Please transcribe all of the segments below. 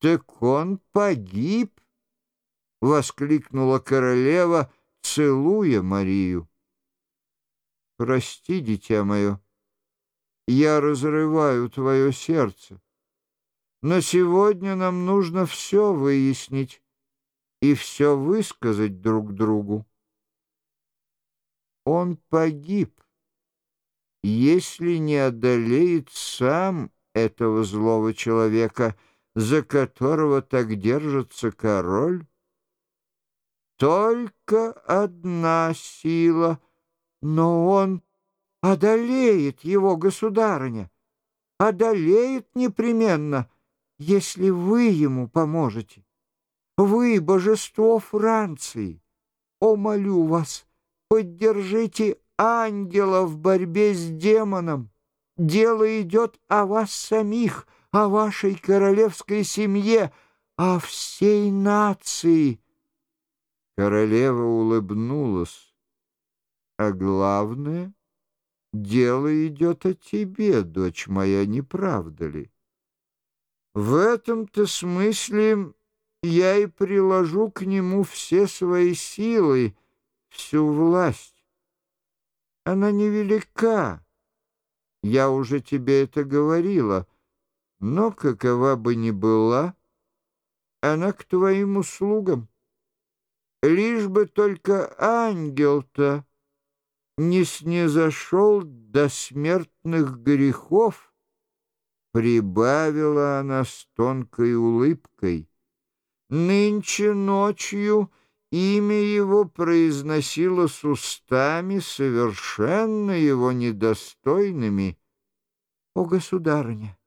«Так он погиб!» — воскликнула королева, целуя Марию. «Прости, дитя мое, я разрываю твое сердце, но сегодня нам нужно все выяснить и все высказать друг другу. Он погиб, если не одолеет сам этого злого человека, за которого так держится король. Только одна сила, но он одолеет его, государыня, одолеет непременно, если вы ему поможете. Вы — божество Франции. О, молю вас, поддержите ангела в борьбе с демоном. Дело идет о вас самих, о вашей королевской семье, о всей нации. Королева улыбнулась. А главное, дело идет о тебе, дочь моя, не правда ли? В этом-то смысле я и приложу к нему все свои силы, всю власть. Она невелика, я уже тебе это говорила, но какова бы ни была, она к твоим услугам. Лишь бы только ангел-то не снизошел до смертных грехов, прибавила она с тонкой улыбкой. Нынче ночью имя его произносило с устами, совершенно его недостойными. О, государыня!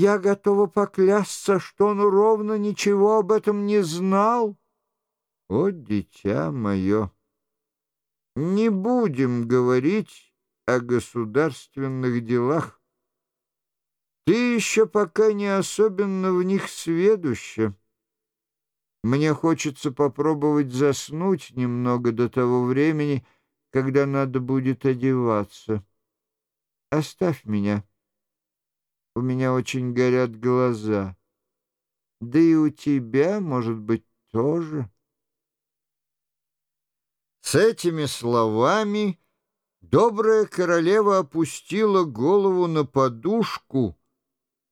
Я готова поклясться, что он ровно ничего об этом не знал. О, дитя мое! Не будем говорить о государственных делах. Ты еще пока не особенно в них сведуща. Мне хочется попробовать заснуть немного до того времени, когда надо будет одеваться. Оставь меня. У меня очень горят глаза. Да и у тебя, может быть, тоже. С этими словами добрая королева опустила голову на подушку,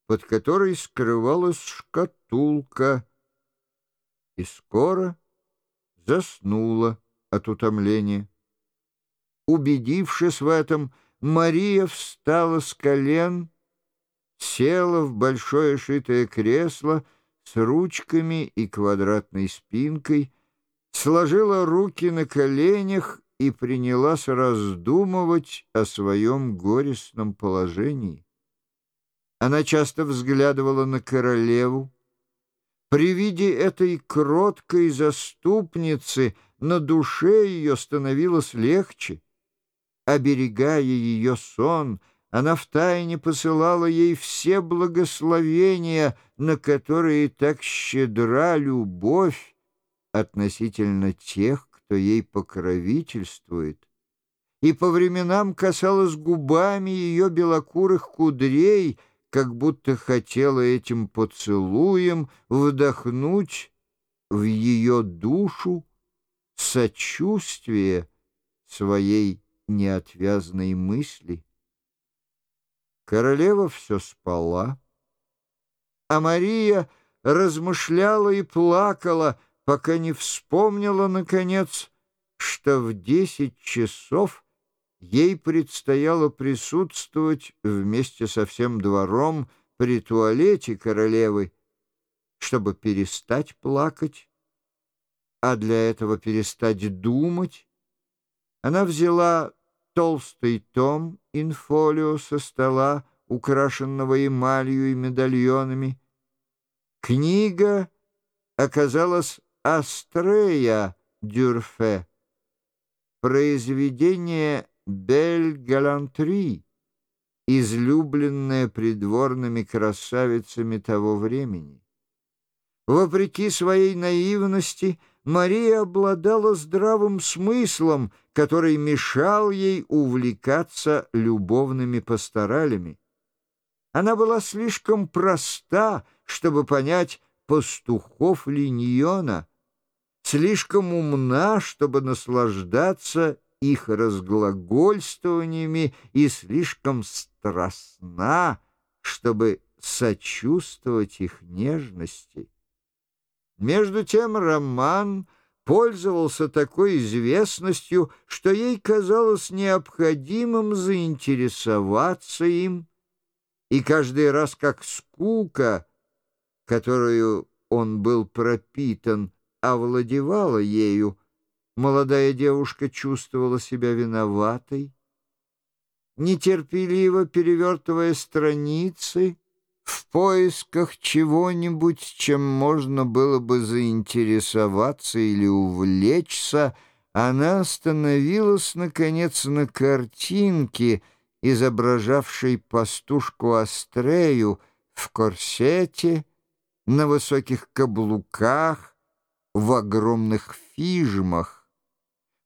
под которой скрывалась шкатулка, и скоро заснула от утомления. Убедившись в этом, Мария встала с колен, села в большое шитое кресло с ручками и квадратной спинкой, сложила руки на коленях и принялась раздумывать о своем горестном положении. Она часто взглядывала на королеву, при виде этой кроткой заступницы на душе ее становилось легче. Оберегая ее сон, она втайне посылала ей все благословения, на которые так щедра любовь относительно тех, кто ей покровительствует, и по временам касалась губами ее белокурых кудрей — как будто хотела этим поцелуем вдохнуть в ее душу сочувствие своей неотвязной мысли. Королева все спала, а Мария размышляла и плакала, пока не вспомнила, наконец, что в десять часов ей предстояло присутствовать вместе со всем двором при туалете королевы, чтобы перестать плакать, а для этого перестать думать. Она взяла толстый том инфолио со стола, украшенного эмалью и медальонами. Книга оказалась Астрея Дюрфе, произведение Бель Галантри, излюбленная придворными красавицами того времени. Вопреки своей наивности, Мария обладала здравым смыслом, который мешал ей увлекаться любовными пасторалями. Она была слишком проста, чтобы понять, пастухов Линьона, слишком умна, чтобы наслаждаться их разглагольствованиями и слишком страстна, чтобы сочувствовать их нежности. Между тем роман пользовался такой известностью, что ей казалось необходимым заинтересоваться им, и каждый раз как скука, которую он был пропитан, овладевала ею, молодая девушка чувствовала себя виноватой, нетерпеливо перевертывая страницы, в поисках чего-нибудь, чем можно было бы заинтересоваться или увлечься, она остановилась, наконец, на картинке, изображавшей пастушку Астрею в корсете, на высоких каблуках, в огромных фижмах.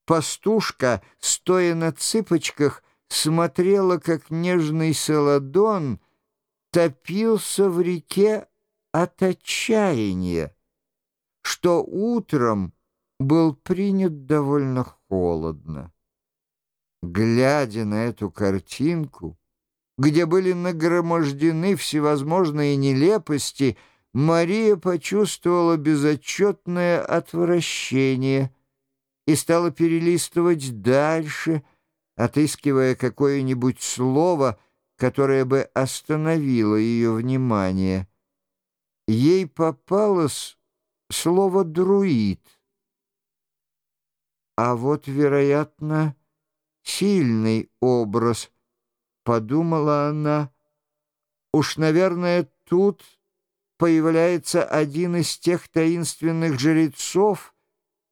Пастушка, стоя на цыпочках, смотрела, как нежный саладон — топился в реке от отчаяния, что утром был принят довольно холодно. Глядя на эту картинку, где были нагромождены всевозможные нелепости, Мария почувствовала безотчетное отвращение и стала перелистывать дальше, отыскивая какое-нибудь слово — которое бы остановило ее внимание. Ей попалось слово «друид». А вот, вероятно, сильный образ, подумала она. Уж, наверное, тут появляется один из тех таинственных жрецов,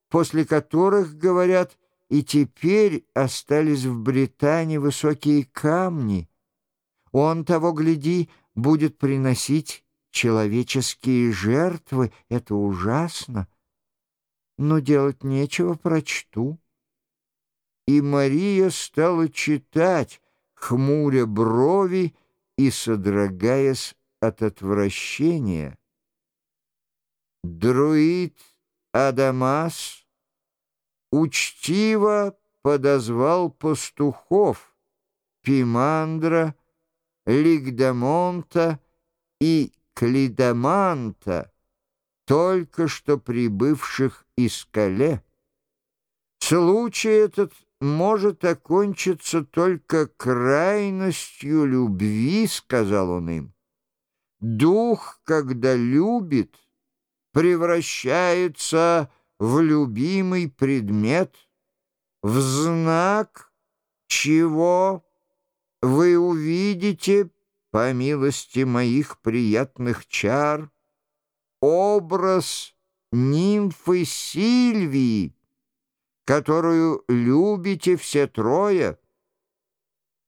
после которых, говорят, и теперь остались в Британии высокие камни — он, того гляди, будет приносить человеческие жертвы. Это ужасно. Но делать нечего, прочту. И Мария стала читать, хмуря брови и содрогаясь от отвращения. Друид Адамас учтиво подозвал пастухов Пимандра, Лигдамонта и Клидаманта, только что прибывших из Кале. Случай этот может окончиться только крайностью любви, сказал он им. Дух, когда любит, превращается в любимый предмет, в знак чего вы увидите, по милости моих приятных чар, образ нимфы Сильвии, которую любите все трое.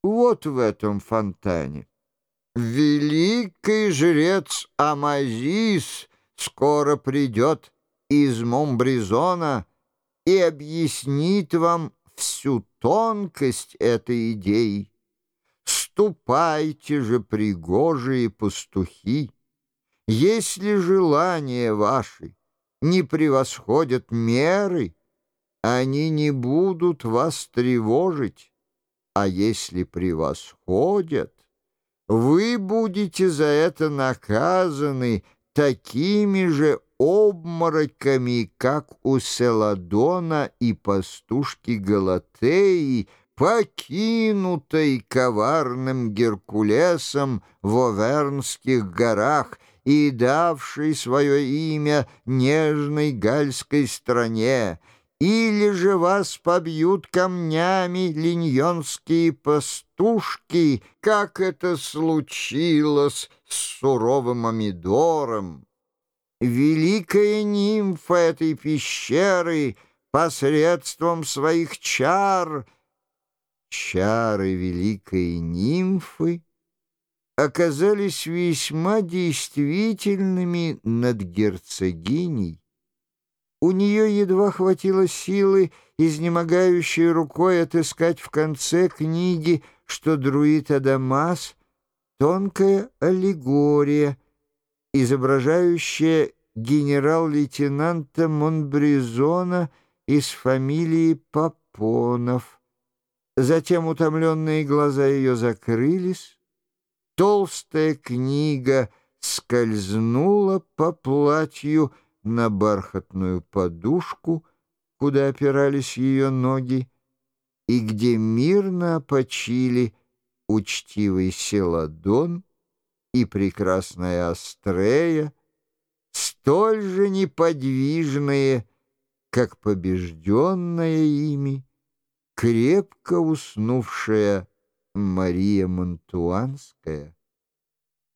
Вот в этом фонтане. Великий жрец Амазис скоро придет из Момбризона и объяснит вам всю тонкость этой идеи. Ступайте же, пригожие пастухи, Если желания ваши не превосходят меры, Они не будут вас тревожить, а если превосходят, Вы будете за это наказаны такими же обмороками, как у Селадона и пастушки Галатеи, покинутой коварным Геркулесом в Овернских горах и давшей свое имя нежной гальской стране, или же вас побьют камнями линьонские пастушки, как это случилось с суровым Амидором. Великая нимфа этой пещеры посредством своих чар — чары великой нимфы оказались весьма действительными над герцогиней. У нее едва хватило силы, изнемогающей рукой, отыскать в конце книги, что друид Адамас — тонкая аллегория, изображающая генерал-лейтенанта Монбризона из фамилии Попонов. Затем утомленные глаза ее закрылись, толстая книга скользнула по платью на бархатную подушку, куда опирались ее ноги, и где мирно почили учтивый Селадон и прекрасная Астрея, столь же неподвижные, как побежденная ими, крепко уснувшая Мария Монтуанская.